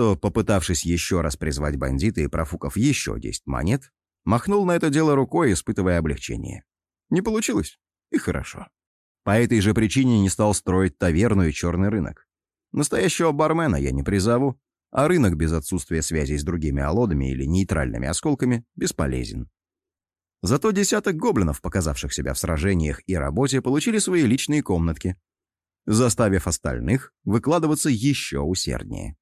что, попытавшись еще раз призвать бандита и профукав еще 10 монет, махнул на это дело рукой, испытывая облегчение. Не получилось. И хорошо. По этой же причине не стал строить таверну и черный рынок. Настоящего бармена я не призову, а рынок без отсутствия связей с другими алодами или нейтральными осколками бесполезен. Зато десяток гоблинов, показавших себя в сражениях и работе, получили свои личные комнатки, заставив остальных выкладываться еще усерднее.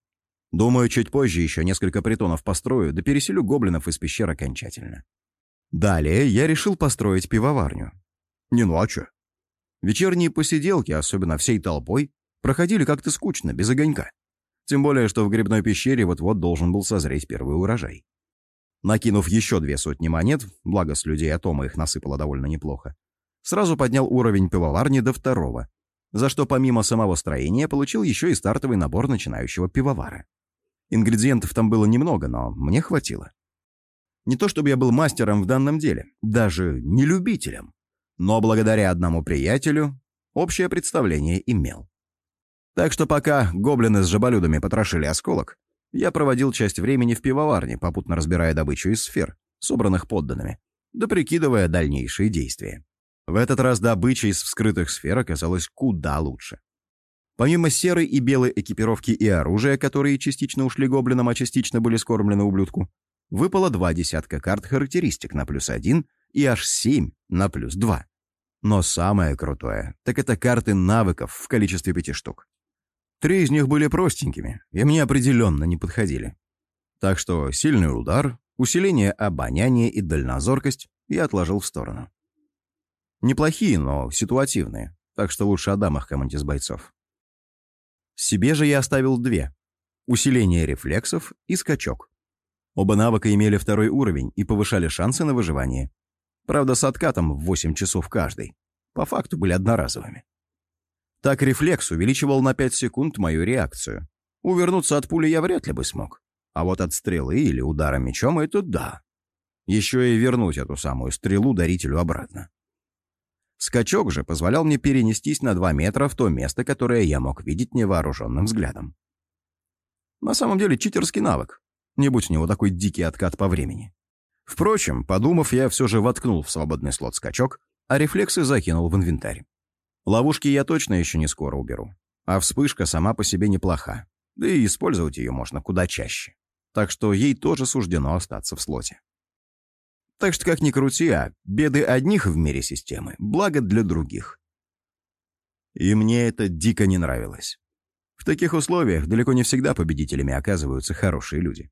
Думаю, чуть позже еще несколько притонов построю, да переселю гоблинов из пещер окончательно. Далее я решил построить пивоварню. Не ну а? Вечерние посиделки, особенно всей толпой, проходили как-то скучно, без огонька. Тем более, что в грибной пещере вот-вот должен был созреть первый урожай. Накинув еще две сотни монет, благо с людей Атома их насыпало довольно неплохо, сразу поднял уровень пивоварни до второго, за что помимо самого строения получил еще и стартовый набор начинающего пивовара. Ингредиентов там было немного, но мне хватило. Не то чтобы я был мастером в данном деле, даже не любителем, но благодаря одному приятелю общее представление имел. Так что пока гоблины с жаболюдами потрошили осколок, я проводил часть времени в пивоварне, попутно разбирая добычу из сфер, собранных подданными, да прикидывая дальнейшие действия. В этот раз добыча из вскрытых сфер оказалась куда лучше. Помимо серой и белой экипировки и оружия, которые частично ушли гоблинам, а частично были скормлены ублюдку, выпало два десятка карт характеристик на плюс один и аж семь на плюс два. Но самое крутое, так это карты навыков в количестве пяти штук. Три из них были простенькими, и мне определенно не подходили. Так что сильный удар, усиление обоняния и дальнозоркость я отложил в сторону. Неплохие, но ситуативные, так что лучше отдам их кому-нибудь из бойцов. Себе же я оставил две. Усиление рефлексов и скачок. Оба навыка имели второй уровень и повышали шансы на выживание. Правда, с откатом в 8 часов каждый. По факту были одноразовыми. Так рефлекс увеличивал на 5 секунд мою реакцию. Увернуться от пули я вряд ли бы смог. А вот от стрелы или удара мечом — это да. Еще и вернуть эту самую стрелу дарителю обратно. Скачок же позволял мне перенестись на 2 метра в то место, которое я мог видеть невооруженным взглядом. На самом деле читерский навык. Не будь у него такой дикий откат по времени. Впрочем, подумав, я все же воткнул в свободный слот скачок, а рефлексы закинул в инвентарь. Ловушки я точно еще не скоро уберу. А вспышка сама по себе неплоха. Да и использовать ее можно куда чаще. Так что ей тоже суждено остаться в слоте. Так что, как ни крути, а беды одних в мире системы, благо для других. И мне это дико не нравилось. В таких условиях далеко не всегда победителями оказываются хорошие люди.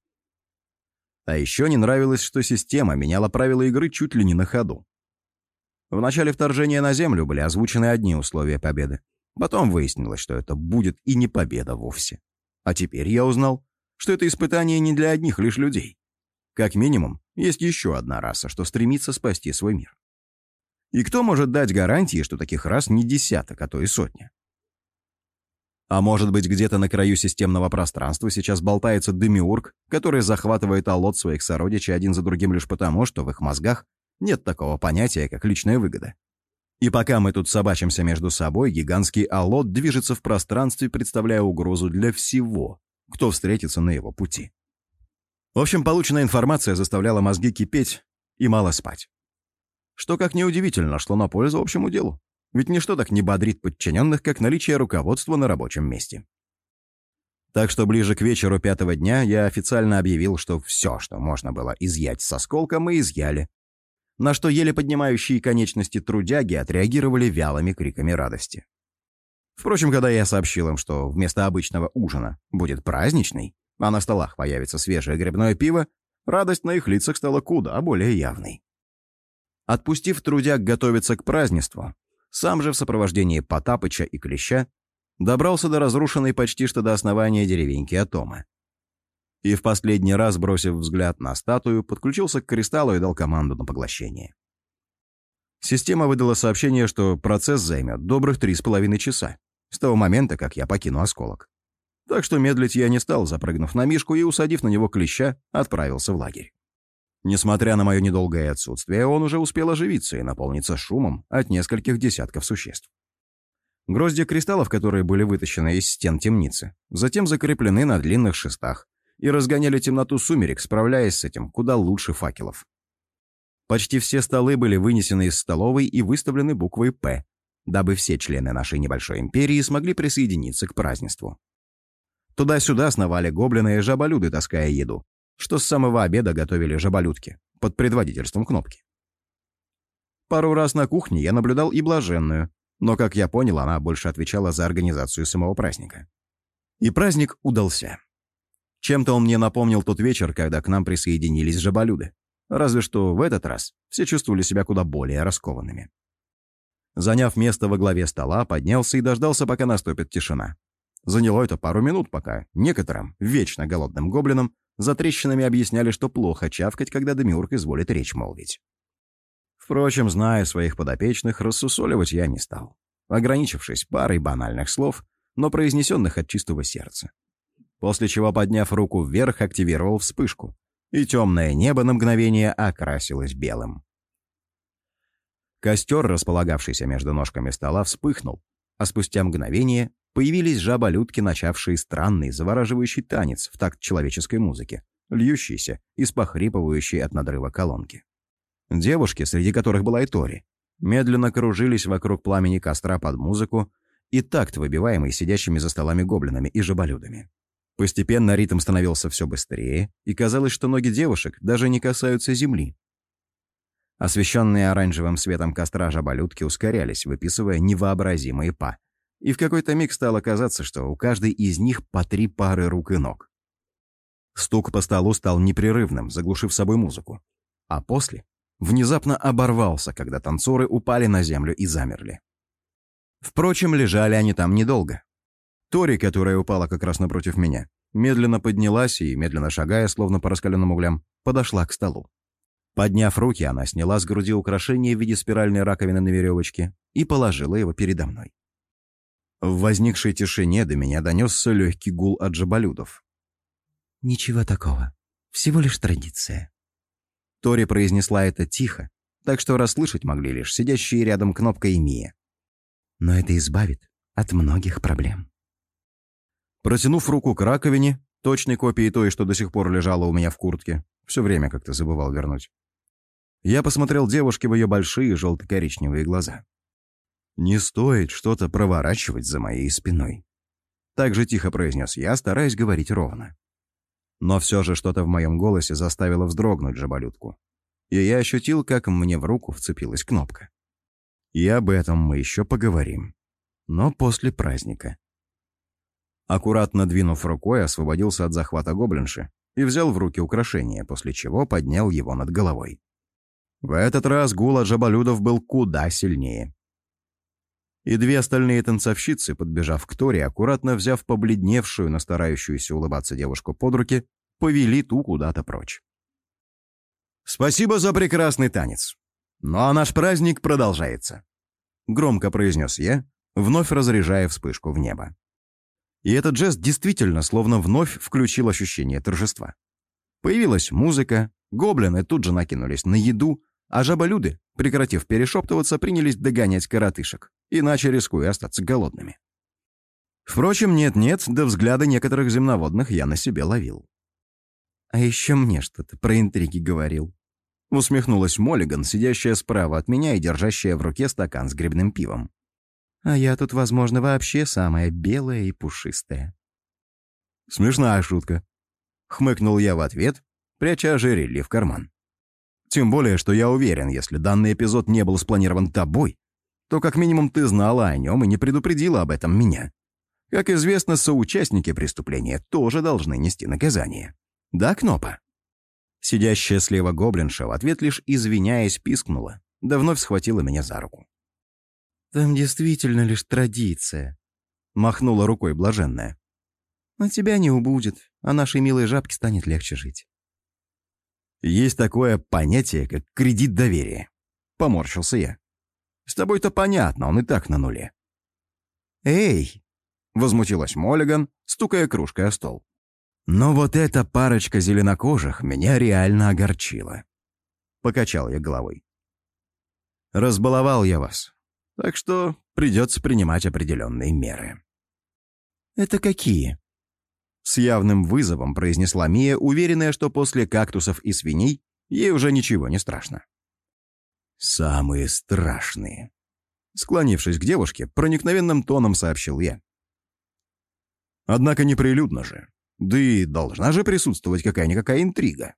А еще не нравилось, что система меняла правила игры чуть ли не на ходу. В начале вторжения на Землю были озвучены одни условия победы. Потом выяснилось, что это будет и не победа вовсе. А теперь я узнал, что это испытание не для одних лишь людей. Как минимум, есть еще одна раса, что стремится спасти свой мир. И кто может дать гарантии, что таких рас не десяток, а то и сотня? А может быть, где-то на краю системного пространства сейчас болтается демиург, который захватывает алот своих сородичей один за другим лишь потому, что в их мозгах нет такого понятия, как личная выгода. И пока мы тут собачимся между собой, гигантский алот движется в пространстве, представляя угрозу для всего, кто встретится на его пути. В общем, полученная информация заставляла мозги кипеть и мало спать. Что, как неудивительно, шло на пользу общему делу. Ведь ничто так не бодрит подчиненных, как наличие руководства на рабочем месте. Так что ближе к вечеру пятого дня я официально объявил, что все, что можно было изъять с осколка, мы изъяли, на что еле поднимающие конечности трудяги отреагировали вялыми криками радости. Впрочем, когда я сообщил им, что вместо обычного ужина будет праздничный, а на столах появится свежее грибное пиво, радость на их лицах стала куда более явной. Отпустив трудяг готовиться к празднеству, сам же в сопровождении Потапыча и Клеща добрался до разрушенной почти что до основания деревеньки Атома и в последний раз, бросив взгляд на статую, подключился к кристаллу и дал команду на поглощение. Система выдала сообщение, что процесс займет добрых три с половиной часа, с того момента, как я покину осколок. Так что медлить я не стал, запрыгнув на мишку и, усадив на него клеща, отправился в лагерь. Несмотря на мое недолгое отсутствие, он уже успел оживиться и наполниться шумом от нескольких десятков существ. Гроздья кристаллов, которые были вытащены из стен темницы, затем закреплены на длинных шестах, и разгоняли темноту сумерек, справляясь с этим куда лучше факелов. Почти все столы были вынесены из столовой и выставлены буквой «П», дабы все члены нашей небольшой империи смогли присоединиться к празднеству. Туда-сюда сновали гоблины и жаболюды, таская еду, что с самого обеда готовили жаболюдки под предводительством кнопки. Пару раз на кухне я наблюдал и блаженную, но, как я понял, она больше отвечала за организацию самого праздника. И праздник удался. Чем-то он мне напомнил тот вечер, когда к нам присоединились жаболюды. Разве что в этот раз все чувствовали себя куда более раскованными. Заняв место во главе стола, поднялся и дождался, пока наступит тишина. Заняло это пару минут, пока некоторым, вечно голодным гоблинам, за трещинами объясняли, что плохо чавкать, когда Демиург изволит речь молвить. Впрочем, зная своих подопечных, рассусоливать я не стал, ограничившись парой банальных слов, но произнесенных от чистого сердца. После чего, подняв руку вверх, активировал вспышку, и темное небо на мгновение окрасилось белым. Костер, располагавшийся между ножками стола, вспыхнул, а спустя мгновение появились жаболюдки, начавшие странный, завораживающий танец в такт человеческой музыки, льющийся и спохрипывающий от надрыва колонки. Девушки, среди которых была и Тори, медленно кружились вокруг пламени костра под музыку и такт, выбиваемый сидящими за столами гоблинами и жаболюдами. Постепенно ритм становился все быстрее, и казалось, что ноги девушек даже не касаются земли. Освещенные оранжевым светом костра жаболютки ускорялись, выписывая невообразимые па. И в какой-то миг стало казаться, что у каждой из них по три пары рук и ног. Стук по столу стал непрерывным, заглушив собой музыку. А после внезапно оборвался, когда танцоры упали на землю и замерли. Впрочем, лежали они там недолго. Тори, которая упала как раз напротив меня, медленно поднялась и, медленно шагая, словно по раскаленным углям, подошла к столу. Подняв руки, она сняла с груди украшение в виде спиральной раковины на веревочке и положила его передо мной. В возникшей тишине до меня донесся легкий гул от жаболюдов. «Ничего такого. Всего лишь традиция». Тори произнесла это тихо, так что расслышать могли лишь сидящие рядом кнопка и Мия. «Но это избавит от многих проблем». Протянув руку к раковине, точной копии той, что до сих пор лежала у меня в куртке, все время как-то забывал вернуть, я посмотрел девушке в ее большие желто-коричневые глаза. «Не стоит что-то проворачивать за моей спиной». Так же тихо произнес я, стараясь говорить ровно. Но все же что-то в моем голосе заставило вздрогнуть жаболютку. И я ощутил, как мне в руку вцепилась кнопка. И об этом мы еще поговорим. Но после праздника. Аккуратно двинув рукой, освободился от захвата гоблинши и взял в руки украшение, после чего поднял его над головой. В этот раз гул от жаболюдов был куда сильнее. И две остальные танцовщицы, подбежав к Торе, аккуратно взяв побледневшую, но старающуюся улыбаться девушку под руки, повели ту куда-то прочь. «Спасибо за прекрасный танец. Ну а наш праздник продолжается», — громко произнес я, вновь разряжая вспышку в небо. И этот жест действительно словно вновь включил ощущение торжества. Появилась музыка, гоблины тут же накинулись на еду, а жаболюды, прекратив перешептываться, принялись догонять коротышек, иначе рискуя остаться голодными. Впрочем, нет-нет, до взгляда некоторых земноводных я на себе ловил. «А еще мне что-то про интриги говорил», — усмехнулась Моллиган, сидящая справа от меня и держащая в руке стакан с грибным пивом. А я тут, возможно, вообще самая белая и пушистая. Смешная шутка. Хмыкнул я в ответ, пряча ожерелье в карман. Тем более, что я уверен, если данный эпизод не был спланирован тобой, то как минимум ты знала о нем и не предупредила об этом меня. Как известно, соучастники преступления тоже должны нести наказание. Да, Кнопа? Сидящая слева гоблинша в ответ лишь извиняясь пискнула, да вновь схватила меня за руку. Там действительно лишь традиция», — махнула рукой блаженная. «На тебя не убудет, а нашей милой жабке станет легче жить». «Есть такое понятие, как кредит доверия», — поморщился я. «С тобой-то понятно, он и так на нуле». «Эй!» — возмутилась Моллиган, стукая кружкой о стол. «Но вот эта парочка зеленокожих меня реально огорчила», — покачал я головой. «Разбаловал я вас, так что придется принимать определенные меры. «Это какие?» С явным вызовом произнесла Мия, уверенная, что после кактусов и свиней ей уже ничего не страшно. «Самые страшные», — склонившись к девушке, проникновенным тоном сообщил я. «Однако неприлюдно же. Да и должна же присутствовать какая-никакая интрига.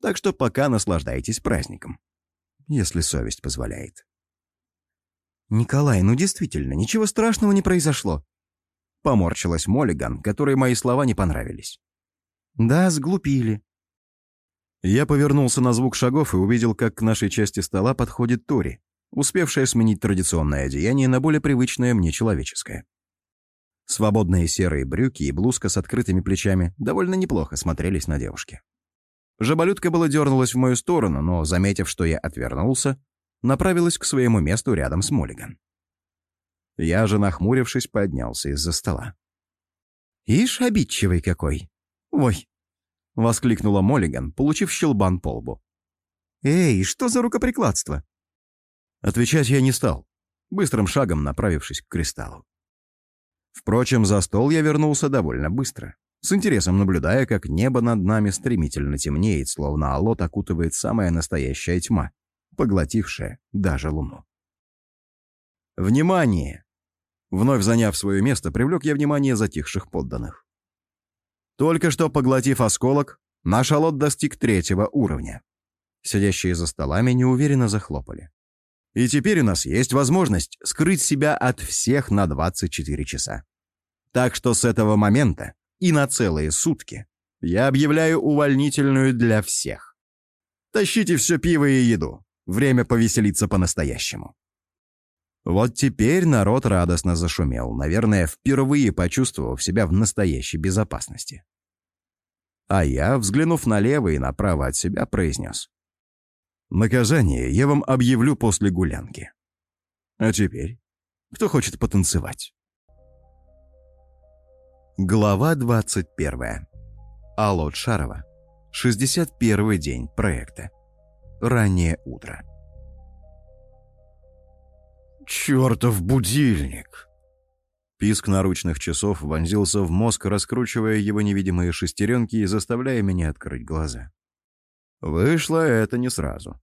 Так что пока наслаждайтесь праздником, если совесть позволяет». «Николай, ну действительно, ничего страшного не произошло», — поморщилась Моллиган, которой мои слова не понравились. «Да, сглупили. Я повернулся на звук шагов и увидел, как к нашей части стола подходит Тори, успевшая сменить традиционное одеяние на более привычное мне человеческое. Свободные серые брюки и блузка с открытыми плечами довольно неплохо смотрелись на девушке. Жаболютка было дернулась в мою сторону, но, заметив, что я отвернулся, направилась к своему месту рядом с Моллиган. Я же, нахмурившись, поднялся из-за стола. «Ишь, обидчивый какой! Ой, — воскликнула Моллиган, получив щелбан по лбу. «Эй, что за рукоприкладство?» Отвечать я не стал, быстрым шагом направившись к кристаллу. Впрочем, за стол я вернулся довольно быстро, с интересом наблюдая, как небо над нами стремительно темнеет, словно алот окутывает самая настоящая тьма, поглотившая даже луну. «Внимание!» Вновь заняв свое место, привлек я внимание затихших подданных. Только что поглотив осколок, наш алот достиг третьего уровня. Сидящие за столами неуверенно захлопали. И теперь у нас есть возможность скрыть себя от всех на 24 часа. Так что с этого момента и на целые сутки я объявляю увольнительную для всех. Тащите все пиво и еду. Время повеселиться по-настоящему. Вот теперь народ радостно зашумел, наверное, впервые почувствовав себя в настоящей безопасности. А я, взглянув налево и направо от себя, произнес. «Наказание я вам объявлю после гулянки. А теперь, кто хочет потанцевать?» Глава 21. Алот Шарова. 61 день проекта. Раннее утро. «Чертов будильник!» Писк наручных часов вонзился в мозг, раскручивая его невидимые шестеренки и заставляя меня открыть глаза. Вышло это не сразу.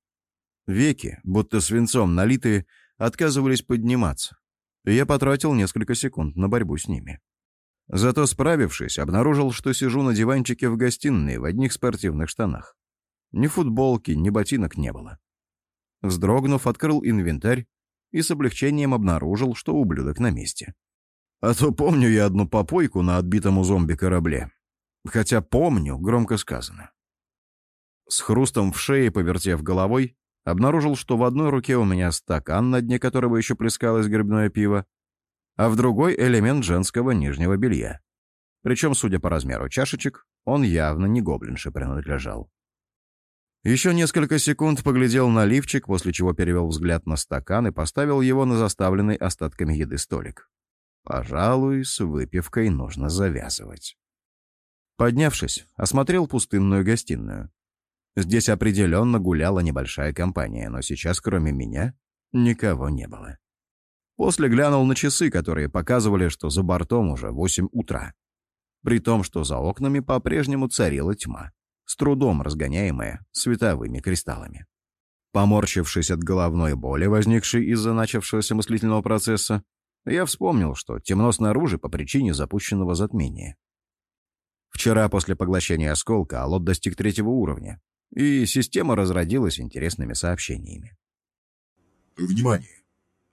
Веки, будто свинцом налитые, отказывались подниматься, и я потратил несколько секунд на борьбу с ними. Зато, справившись, обнаружил, что сижу на диванчике в гостиной в одних спортивных штанах. Ни футболки, ни ботинок не было. Вздрогнув, открыл инвентарь и с облегчением обнаружил, что ублюдок на месте. А то помню я одну попойку на отбитом у зомби корабле. Хотя помню, громко сказано. С хрустом в шее, повертев головой, обнаружил, что в одной руке у меня стакан, на дне которого еще плескалось грибное пиво, а в другой — элемент женского нижнего белья. Причем, судя по размеру чашечек, он явно не гоблинше принадлежал. Еще несколько секунд поглядел на лифчик, после чего перевел взгляд на стакан и поставил его на заставленный остатками еды столик. Пожалуй, с выпивкой нужно завязывать. Поднявшись, осмотрел пустынную гостиную. Здесь определенно гуляла небольшая компания, но сейчас, кроме меня, никого не было. После глянул на часы, которые показывали, что за бортом уже восемь утра. При том, что за окнами по-прежнему царила тьма с трудом разгоняемая световыми кристаллами. Поморщившись от головной боли, возникшей из-за начавшегося мыслительного процесса, я вспомнил, что темно снаружи по причине запущенного затмения. Вчера после поглощения осколка Алот достиг третьего уровня, и система разродилась интересными сообщениями. Внимание!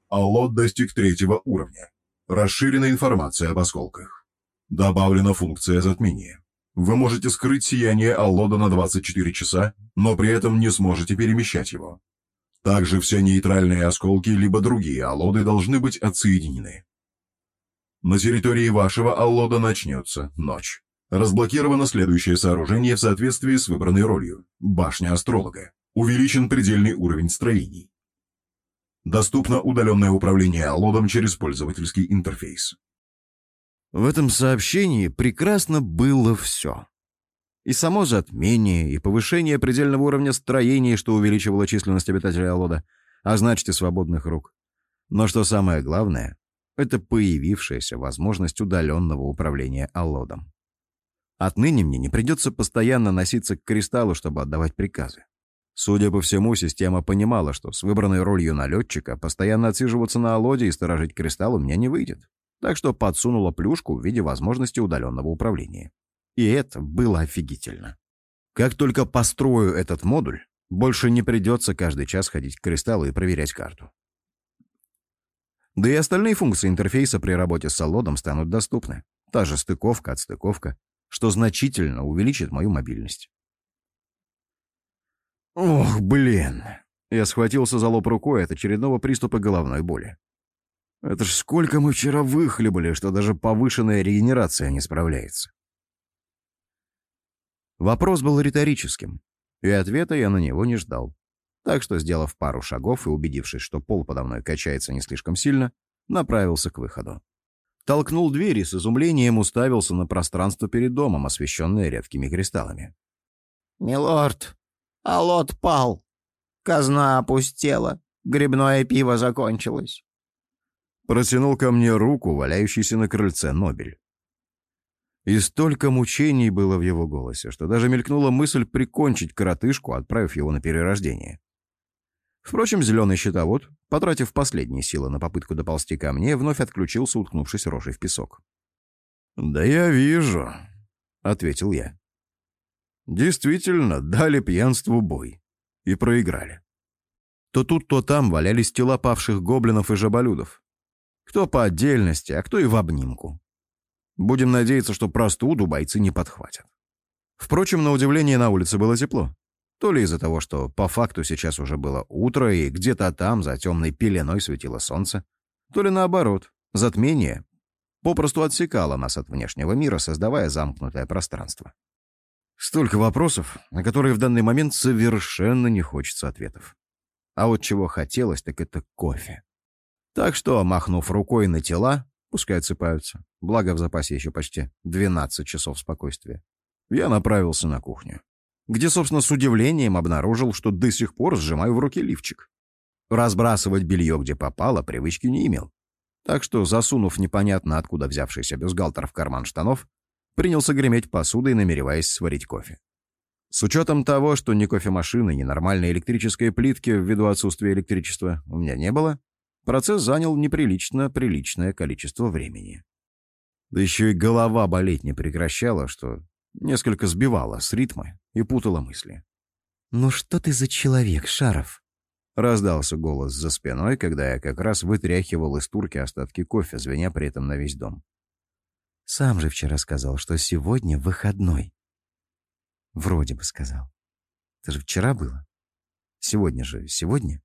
Алот достиг третьего уровня. Расширена информация об осколках. Добавлена функция затмения. Вы можете скрыть сияние Аллода на 24 часа, но при этом не сможете перемещать его. Также все нейтральные осколки либо другие Аллоды должны быть отсоединены. На территории вашего Аллода начнется ночь. Разблокировано следующее сооружение в соответствии с выбранной ролью – башня астролога. Увеличен предельный уровень строений. Доступно удаленное управление Аллодом через пользовательский интерфейс. В этом сообщении прекрасно было все. И само затмение, и повышение предельного уровня строения, что увеличивало численность обитателей Алода, а значит и свободных рук. Но что самое главное, это появившаяся возможность удаленного управления Аллодом. Отныне мне не придется постоянно носиться к кристаллу, чтобы отдавать приказы. Судя по всему, система понимала, что с выбранной ролью налетчика постоянно отсиживаться на Алоде и сторожить кристалл у меня не выйдет. Так что подсунула плюшку в виде возможности удаленного управления. И это было офигительно. Как только построю этот модуль, больше не придется каждый час ходить к кристаллу и проверять карту. Да и остальные функции интерфейса при работе с Алодом станут доступны. Та же стыковка, отстыковка, что значительно увеличит мою мобильность. Ох, блин. Я схватился за лоб рукой от очередного приступа головной боли. Это ж сколько мы вчера выхлебали, что даже повышенная регенерация не справляется. Вопрос был риторическим, и ответа я на него не ждал. Так что, сделав пару шагов и убедившись, что пол подо мной качается не слишком сильно, направился к выходу. Толкнул дверь и с изумлением уставился на пространство перед домом, освещенное редкими кристаллами. «Милорд, алот пал. Казна опустела. Грибное пиво закончилось». Протянул ко мне руку, валяющийся на крыльце Нобель. И столько мучений было в его голосе, что даже мелькнула мысль прикончить коротышку, отправив его на перерождение. Впрочем, зеленый щитовод, потратив последние силы на попытку доползти ко мне, вновь отключился, уткнувшись рожей в песок. «Да я вижу», — ответил я. «Действительно, дали пьянству бой. И проиграли. То тут, то там валялись тела павших гоблинов и жаболюдов. Кто по отдельности, а кто и в обнимку. Будем надеяться, что простуду бойцы не подхватят. Впрочем, на удивление на улице было тепло. То ли из-за того, что по факту сейчас уже было утро, и где-то там за темной пеленой светило солнце, то ли наоборот, затмение попросту отсекало нас от внешнего мира, создавая замкнутое пространство. Столько вопросов, на которые в данный момент совершенно не хочется ответов. А вот чего хотелось, так это кофе. Так что, махнув рукой на тела, пускай отсыпаются, благо в запасе еще почти 12 часов спокойствия, я направился на кухню где, собственно, с удивлением обнаружил, что до сих пор сжимаю в руке лифчик. Разбрасывать белье, где попало, привычки не имел. Так что, засунув непонятно откуда взявшийся бюстгальтер в карман штанов, принялся греметь посудой, намереваясь сварить кофе. С учетом того, что ни кофемашины, ни нормальной электрической плитки ввиду отсутствия электричества у меня не было, процесс занял неприлично приличное количество времени. Да еще и голова болеть не прекращала, что несколько сбивала с ритма и путала мысли. «Ну что ты за человек, Шаров?» Раздался голос за спиной, когда я как раз вытряхивал из турки остатки кофе, звеня при этом на весь дом. «Сам же вчера сказал, что сегодня выходной». «Вроде бы сказал. Это же вчера было. Сегодня же сегодня?»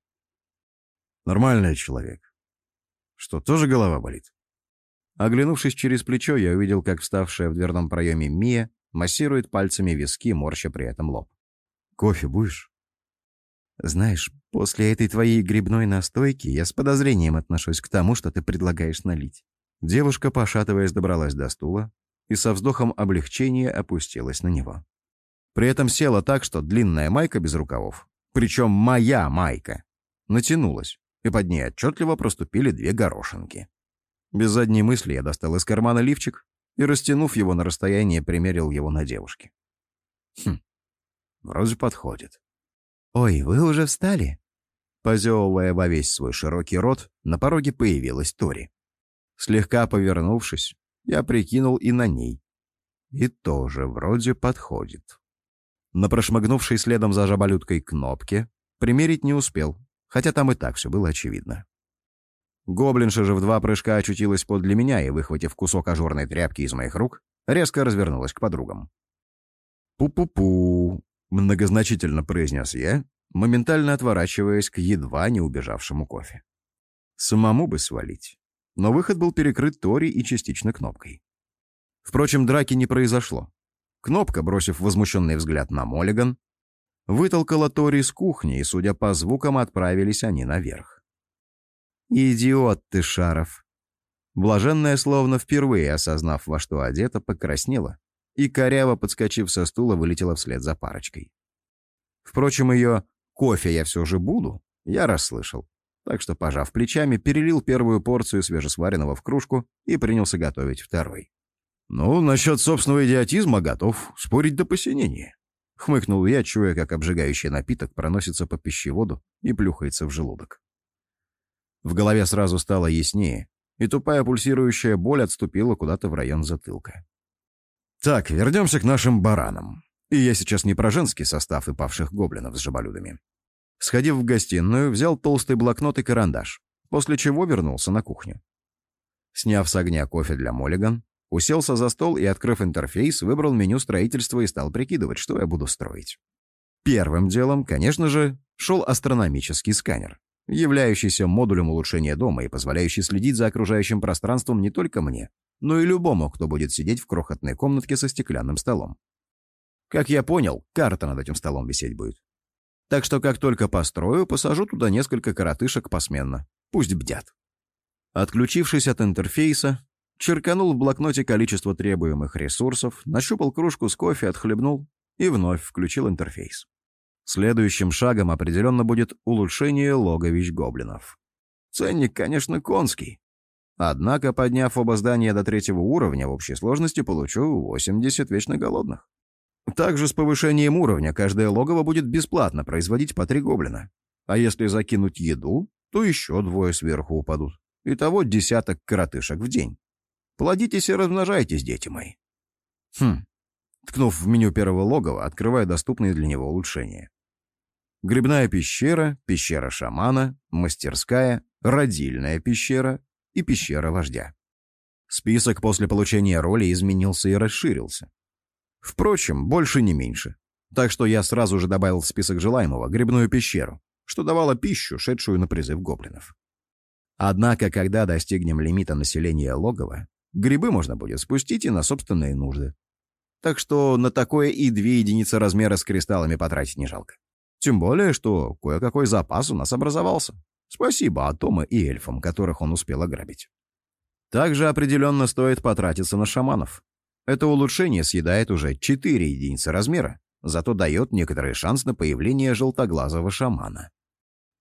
«Нормальный человек. Что, тоже голова болит?» Оглянувшись через плечо, я увидел, как вставшая в дверном проеме Мия массирует пальцами виски, морща при этом лоб. «Кофе будешь?» «Знаешь, после этой твоей грибной настойки я с подозрением отношусь к тому, что ты предлагаешь налить». Девушка, пошатываясь, добралась до стула и со вздохом облегчения опустилась на него. При этом села так, что длинная майка без рукавов, причем моя майка, натянулась, и под ней отчетливо проступили две горошинки. Без задней мысли я достал из кармана лифчик и, растянув его на расстояние, примерил его на девушке. Хм, вроде подходит. «Ой, вы уже встали?» Позевывая во весь свой широкий рот, на пороге появилась Тори. Слегка повернувшись, я прикинул и на ней. И тоже вроде подходит. На прошмыгнувшей следом за жаболюткой кнопке примерить не успел, хотя там и так все было очевидно. Гоблинша же в два прыжка очутилась подле меня и, выхватив кусок ажурной тряпки из моих рук, резко развернулась к подругам. «Пу-пу-пу», — многозначительно произнес я, моментально отворачиваясь к едва не убежавшему кофе. Самому бы свалить. Но выход был перекрыт Тори и частично кнопкой. Впрочем, драки не произошло. Кнопка, бросив возмущенный взгляд на Моллиган, вытолкала Тори с кухни, и, судя по звукам, отправились они наверх. «Идиот ты, Шаров!» Блаженная, словно впервые осознав, во что одета, покраснела и, коряво подскочив со стула, вылетела вслед за парочкой. Впрочем, ее «кофе я все же буду» я расслышал, так что, пожав плечами, перелил первую порцию свежесваренного в кружку и принялся готовить второй. «Ну, насчет собственного идиотизма готов спорить до посинения», — хмыкнул я, чуя, как обжигающий напиток проносится по пищеводу и плюхается в желудок. В голове сразу стало яснее, и тупая пульсирующая боль отступила куда-то в район затылка. Так, вернемся к нашим баранам. И я сейчас не про женский состав и павших гоблинов с жаболюдами. Сходив в гостиную, взял толстый блокнот и карандаш, после чего вернулся на кухню. Сняв с огня кофе для Моллиган, уселся за стол и, открыв интерфейс, выбрал меню строительства и стал прикидывать, что я буду строить. Первым делом, конечно же, шел астрономический сканер являющийся модулем улучшения дома и позволяющий следить за окружающим пространством не только мне, но и любому, кто будет сидеть в крохотной комнатке со стеклянным столом. Как я понял, карта над этим столом висеть будет. Так что как только построю, посажу туда несколько коротышек посменно. Пусть бдят. Отключившись от интерфейса, черканул в блокноте количество требуемых ресурсов, нащупал кружку с кофе, отхлебнул и вновь включил интерфейс. Следующим шагом определенно будет улучшение логовищ гоблинов. Ценник, конечно, конский. Однако, подняв оба здания до третьего уровня, в общей сложности получу 80 вечно голодных. Также с повышением уровня каждое логово будет бесплатно производить по три гоблина. А если закинуть еду, то еще двое сверху упадут. Итого десяток коротышек в день. Плодитесь и размножайтесь, дети мои. Хм, ткнув в меню первого логова, открывая доступные для него улучшения. Грибная пещера, пещера шамана, мастерская, родильная пещера и пещера вождя. Список после получения роли изменился и расширился. Впрочем, больше не меньше. Так что я сразу же добавил в список желаемого грибную пещеру, что давало пищу, шедшую на призыв гоблинов. Однако, когда достигнем лимита населения логова, грибы можно будет спустить и на собственные нужды. Так что на такое и две единицы размера с кристаллами потратить не жалко. Тем более, что кое-какой запас у нас образовался. Спасибо Атома и эльфам, которых он успел ограбить. Также определенно стоит потратиться на шаманов. Это улучшение съедает уже 4 единицы размера, зато дает некоторый шанс на появление желтоглазого шамана.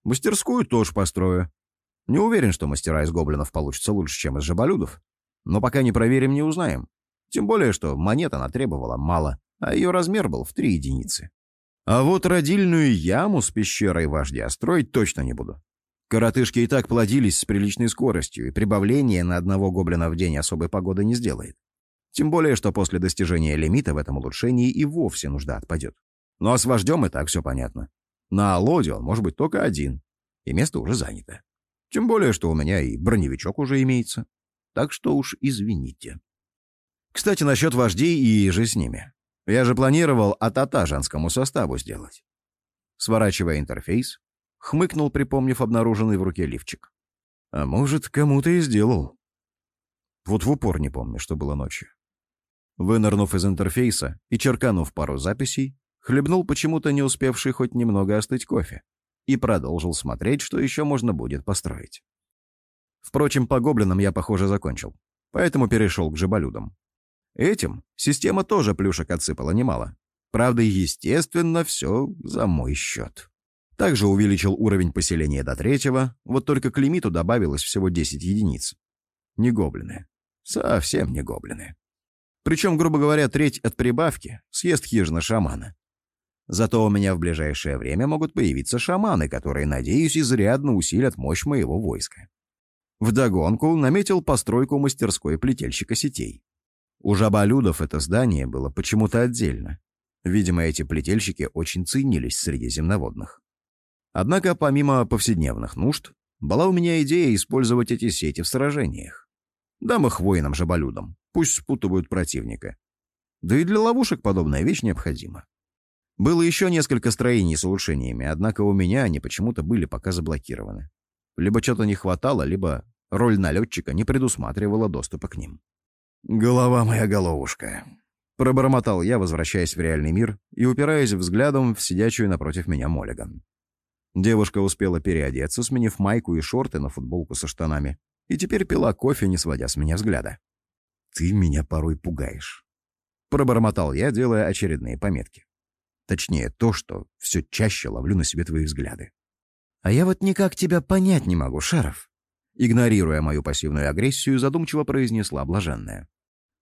Мастерскую тоже построю. Не уверен, что мастера из гоблинов получатся лучше, чем из жаболюдов. Но пока не проверим, не узнаем. Тем более, что монет она требовала мало, а ее размер был в три единицы. А вот родильную яму с пещерой вождя строить точно не буду. Коротышки и так плодились с приличной скоростью, и прибавление на одного гоблина в день особой погоды не сделает. Тем более, что после достижения лимита в этом улучшении и вовсе нужда отпадет. Ну а с вождем и так все понятно. На Алоде он может быть только один, и место уже занято. Тем более, что у меня и броневичок уже имеется. Так что уж извините. Кстати, насчет вождей и же с ними. Я же планировал АТАТА женскому составу сделать. Сворачивая интерфейс, хмыкнул, припомнив обнаруженный в руке лифчик. А может, кому-то и сделал. Вот в упор не помню, что было ночью. Вынырнув из интерфейса и черканув пару записей, хлебнул почему-то не успевший хоть немного остыть кофе и продолжил смотреть, что еще можно будет построить. Впрочем, по гоблинам я, похоже, закончил, поэтому перешел к жаболюдам. Этим система тоже плюшек отсыпала немало. Правда, естественно, все за мой счет. Также увеличил уровень поселения до третьего, вот только к лимиту добавилось всего 10 единиц. Не гоблины. Совсем не гоблины. Причем, грубо говоря, треть от прибавки съест хижина шамана. Зато у меня в ближайшее время могут появиться шаманы, которые, надеюсь, изрядно усилят мощь моего войска. Вдогонку наметил постройку мастерской плетельщика сетей. У жаболюдов это здание было почему-то отдельно. Видимо, эти плетельщики очень ценились среди земноводных. Однако, помимо повседневных нужд, была у меня идея использовать эти сети в сражениях. Дам их воинам-жаболюдам, пусть спутывают противника. Да и для ловушек подобная вещь необходима. Было еще несколько строений с улучшениями, однако у меня они почему-то были пока заблокированы. Либо что-то не хватало, либо роль налетчика не предусматривала доступа к ним. «Голова моя головушка», — пробормотал я, возвращаясь в реальный мир и упираясь взглядом в сидячую напротив меня Моллиган. Девушка успела переодеться, сменив майку и шорты на футболку со штанами, и теперь пила кофе, не сводя с меня взгляда. «Ты меня порой пугаешь», — пробормотал я, делая очередные пометки. Точнее, то, что все чаще ловлю на себе твои взгляды. «А я вот никак тебя понять не могу, Шаров», Игнорируя мою пассивную агрессию, задумчиво произнесла блаженная.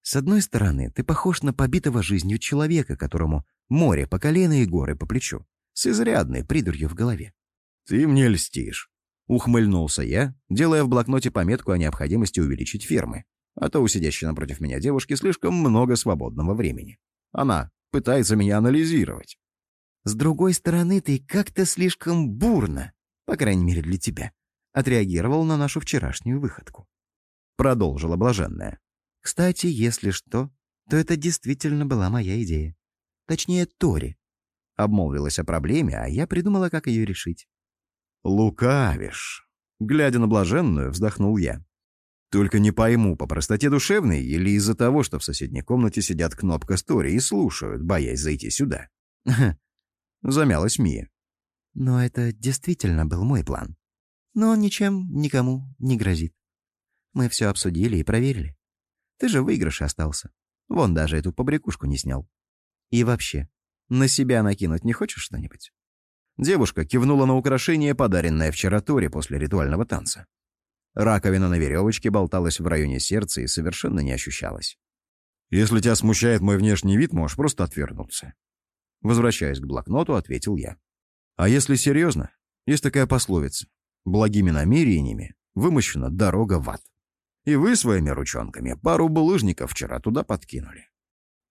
С одной стороны, ты похож на побитого жизнью человека, которому море по колено и горы по плечу, с изрядной придурью в голове. «Ты мне льстишь», — ухмыльнулся я, делая в блокноте пометку о необходимости увеличить фермы, а то у сидящей напротив меня девушки слишком много свободного времени. Она пытается меня анализировать. С другой стороны, ты как-то слишком бурно, по крайней мере для тебя, отреагировал на нашу вчерашнюю выходку. Продолжила блаженная. Кстати, если что, то это действительно была моя идея. Точнее, Тори. Обмолвилась о проблеме, а я придумала, как ее решить. «Лукавишь!» Глядя на блаженную, вздохнул я. «Только не пойму, по простоте душевной или из-за того, что в соседней комнате сидят кнопка с Тори и слушают, боясь зайти сюда?» Замялась Мия. Но это действительно был мой план. Но он ничем никому не грозит. Мы все обсудили и проверили. Ты же в выигрыше остался. Вон даже эту побрякушку не снял. И вообще, на себя накинуть не хочешь что-нибудь?» Девушка кивнула на украшение, подаренное вчера Тори после ритуального танца. Раковина на веревочке болталась в районе сердца и совершенно не ощущалась. «Если тебя смущает мой внешний вид, можешь просто отвернуться». Возвращаясь к блокноту, ответил я. «А если серьезно, есть такая пословица. Благими намерениями вымощена дорога в ад». И вы своими ручонками пару булыжников вчера туда подкинули».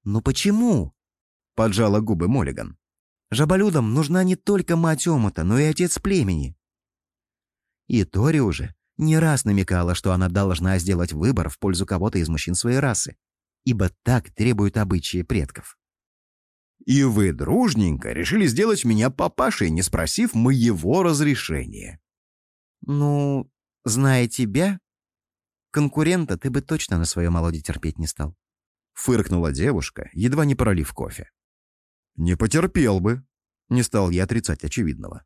«Ну почему?» — поджала губы Моллиган. «Жаболюдам нужна не только мать омута, но и отец племени». И Тори уже не раз намекала, что она должна сделать выбор в пользу кого-то из мужчин своей расы, ибо так требуют обычаи предков. «И вы дружненько решили сделать меня папашей, не спросив моего разрешения». «Ну, зная тебя, Конкурента ты бы точно на своем молоде терпеть не стал. Фыркнула девушка, едва не пролив кофе. Не потерпел бы. Не стал я отрицать очевидного.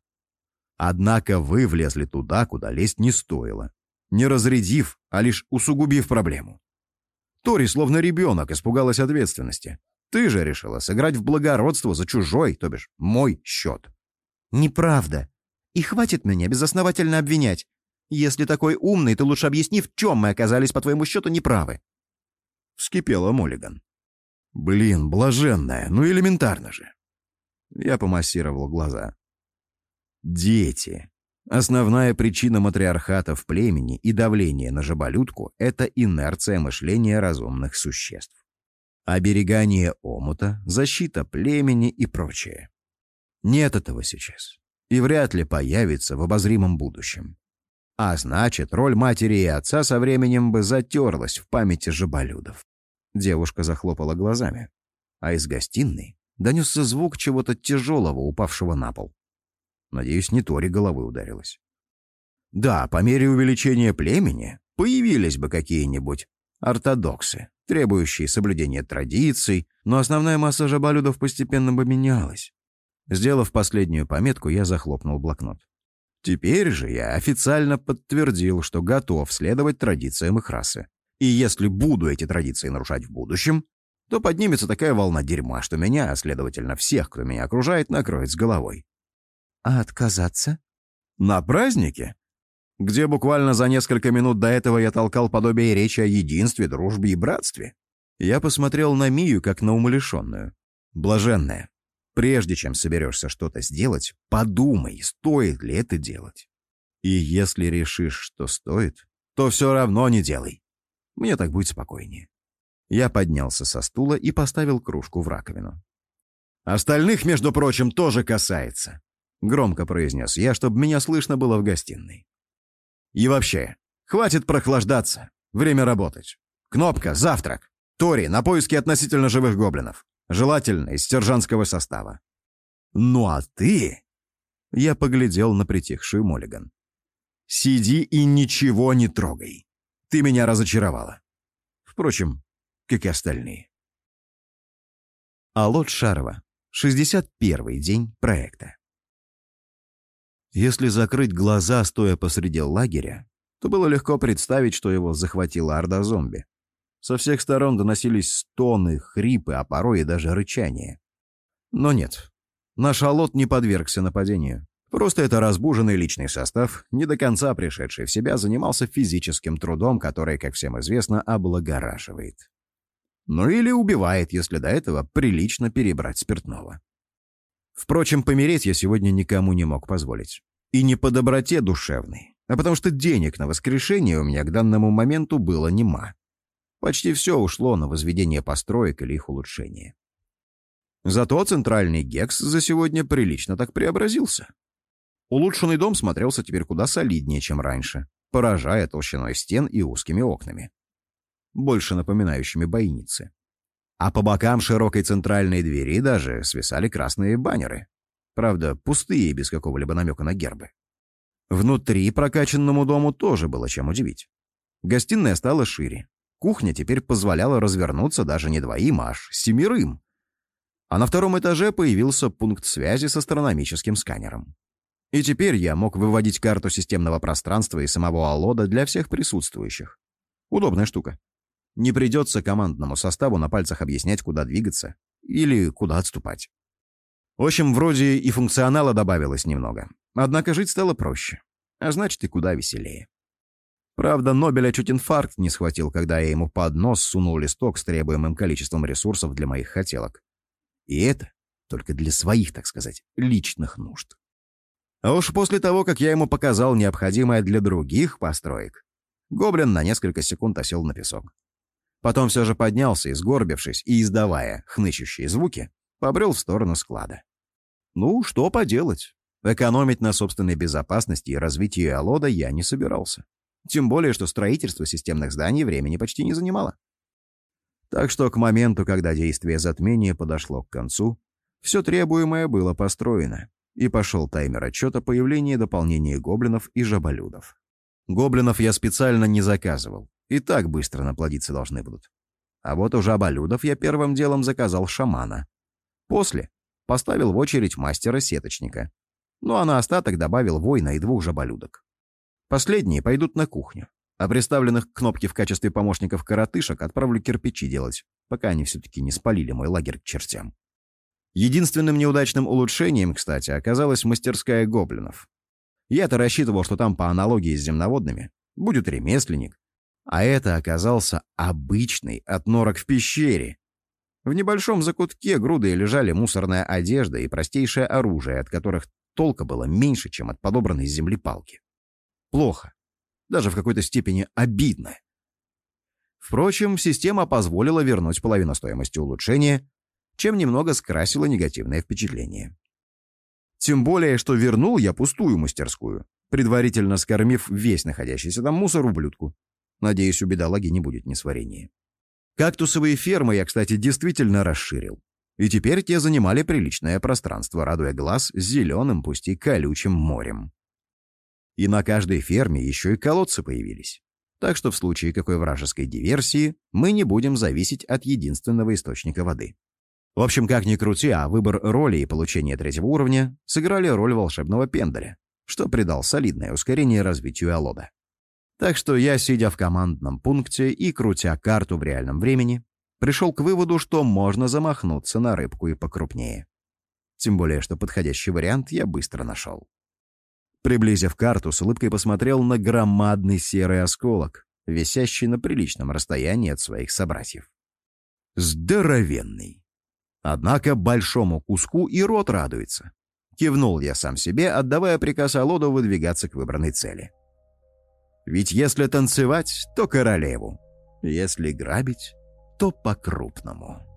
Однако вы влезли туда, куда лезть не стоило. Не разрядив, а лишь усугубив проблему. Тори, словно ребенок, испугалась ответственности. Ты же решила сыграть в благородство за чужой, то бишь мой счет. Неправда. И хватит меня безосновательно обвинять. Если такой умный, то лучше объясни, в чем мы оказались, по твоему счету, неправы. Вскипела Моллиган. Блин, блаженная, ну элементарно же. Я помассировал глаза. Дети. Основная причина матриархата в племени и давления на жаболютку — это инерция мышления разумных существ. Оберегание омута, защита племени и прочее. Нет этого сейчас. И вряд ли появится в обозримом будущем. А значит, роль матери и отца со временем бы затерлась в памяти жаболюдов. Девушка захлопала глазами, а из гостиной донесся звук чего-то тяжелого, упавшего на пол. Надеюсь, не Тори головы ударилась. Да, по мере увеличения племени появились бы какие-нибудь ортодоксы, требующие соблюдения традиций, но основная масса жаболюдов постепенно бы менялась. Сделав последнюю пометку, я захлопнул блокнот. Теперь же я официально подтвердил, что готов следовать традициям их расы. И если буду эти традиции нарушать в будущем, то поднимется такая волна дерьма, что меня, а следовательно всех, кто меня окружает, накроет с головой. А отказаться? На празднике? Где буквально за несколько минут до этого я толкал подобие речи о единстве, дружбе и братстве. Я посмотрел на Мию, как на умалишенную. Блаженная. Прежде чем соберешься что-то сделать, подумай, стоит ли это делать. И если решишь, что стоит, то все равно не делай. Мне так будет спокойнее. Я поднялся со стула и поставил кружку в раковину. «Остальных, между прочим, тоже касается», — громко произнес я, чтобы меня слышно было в гостиной. «И вообще, хватит прохлаждаться. Время работать. Кнопка, завтрак. Тори, на поиски относительно живых гоблинов. Желательно из сержантского состава. Ну а ты... Я поглядел на притихшую Моллиган. Сиди и ничего не трогай. Ты меня разочаровала. Впрочем, как и остальные. Алот Шарова. 61-й день проекта. Если закрыть глаза, стоя посреди лагеря, то было легко представить, что его захватила орда зомби. Со всех сторон доносились стоны, хрипы, а порой и даже рычание. Но нет, наш алот не подвергся нападению. Просто это разбуженный личный состав, не до конца пришедший в себя, занимался физическим трудом, который, как всем известно, облагораживает. Ну или убивает, если до этого прилично перебрать спиртного. Впрочем, помереть я сегодня никому не мог позволить. И не по доброте душевной, а потому что денег на воскрешение у меня к данному моменту было нема. Почти все ушло на возведение построек или их улучшение. Зато центральный Гекс за сегодня прилично так преобразился. Улучшенный дом смотрелся теперь куда солиднее, чем раньше, поражая толщиной стен и узкими окнами, больше напоминающими бойницы. А по бокам широкой центральной двери даже свисали красные баннеры. Правда, пустые, без какого-либо намека на гербы. Внутри прокачанному дому тоже было чем удивить. Гостиная стала шире. Кухня теперь позволяла развернуться даже не двоим, а аж семерым. А на втором этаже появился пункт связи с астрономическим сканером. И теперь я мог выводить карту системного пространства и самого Алода для всех присутствующих. Удобная штука. Не придется командному составу на пальцах объяснять, куда двигаться или куда отступать. В общем, вроде и функционала добавилось немного. Однако жить стало проще. А значит, и куда веселее. Правда, Нобеля чуть инфаркт не схватил, когда я ему под нос сунул листок с требуемым количеством ресурсов для моих хотелок. И это только для своих, так сказать, личных нужд. А уж после того, как я ему показал необходимое для других построек, гоблин на несколько секунд осел на песок. Потом все же поднялся и, сгорбившись и издавая хнычущие звуки, побрел в сторону склада. Ну, что поделать. Экономить на собственной безопасности и развитии Алода я не собирался. Тем более, что строительство системных зданий времени почти не занимало. Так что к моменту, когда действие затмения подошло к концу, все требуемое было построено, и пошел таймер отчета появления дополнения гоблинов и жаболюдов. Гоблинов я специально не заказывал, и так быстро наплодиться должны будут. А вот у жаболюдов я первым делом заказал шамана. После поставил в очередь мастера-сеточника. Ну а на остаток добавил воина и двух жаболюдок. Последние пойдут на кухню, а приставленных к кнопке в качестве помощников коротышек отправлю кирпичи делать, пока они все-таки не спалили мой лагерь к чертям. Единственным неудачным улучшением, кстати, оказалась мастерская гоблинов. Я-то рассчитывал, что там по аналогии с земноводными будет ремесленник, а это оказался обычный отнорок в пещере. В небольшом закутке грудой лежали мусорная одежда и простейшее оружие, от которых толка было меньше, чем от подобранной с земли палки. Плохо. Даже в какой-то степени обидно. Впрочем, система позволила вернуть половину стоимости улучшения, чем немного скрасило негативное впечатление. Тем более, что вернул я пустую мастерскую, предварительно скормив весь находящийся там мусор ублюдку. Надеюсь, у бедолаги не будет несварения. Кактусовые фермы я, кстати, действительно расширил. И теперь те занимали приличное пространство, радуя глаз зеленым, пусть и колючим морем. И на каждой ферме еще и колодцы появились. Так что в случае какой вражеской диверсии мы не будем зависеть от единственного источника воды. В общем, как ни крути, а выбор роли и получение третьего уровня сыграли роль волшебного пендаля, что придал солидное ускорение развитию Алода. Так что я, сидя в командном пункте и крутя карту в реальном времени, пришел к выводу, что можно замахнуться на рыбку и покрупнее. Тем более, что подходящий вариант я быстро нашел. Приблизив карту, с улыбкой посмотрел на громадный серый осколок, висящий на приличном расстоянии от своих собратьев. Здоровенный. Однако большому куску и рот радуется. Кивнул я сам себе, отдавая приказ Алоду выдвигаться к выбранной цели. Ведь если танцевать, то королеву. Если грабить, то по-крупному.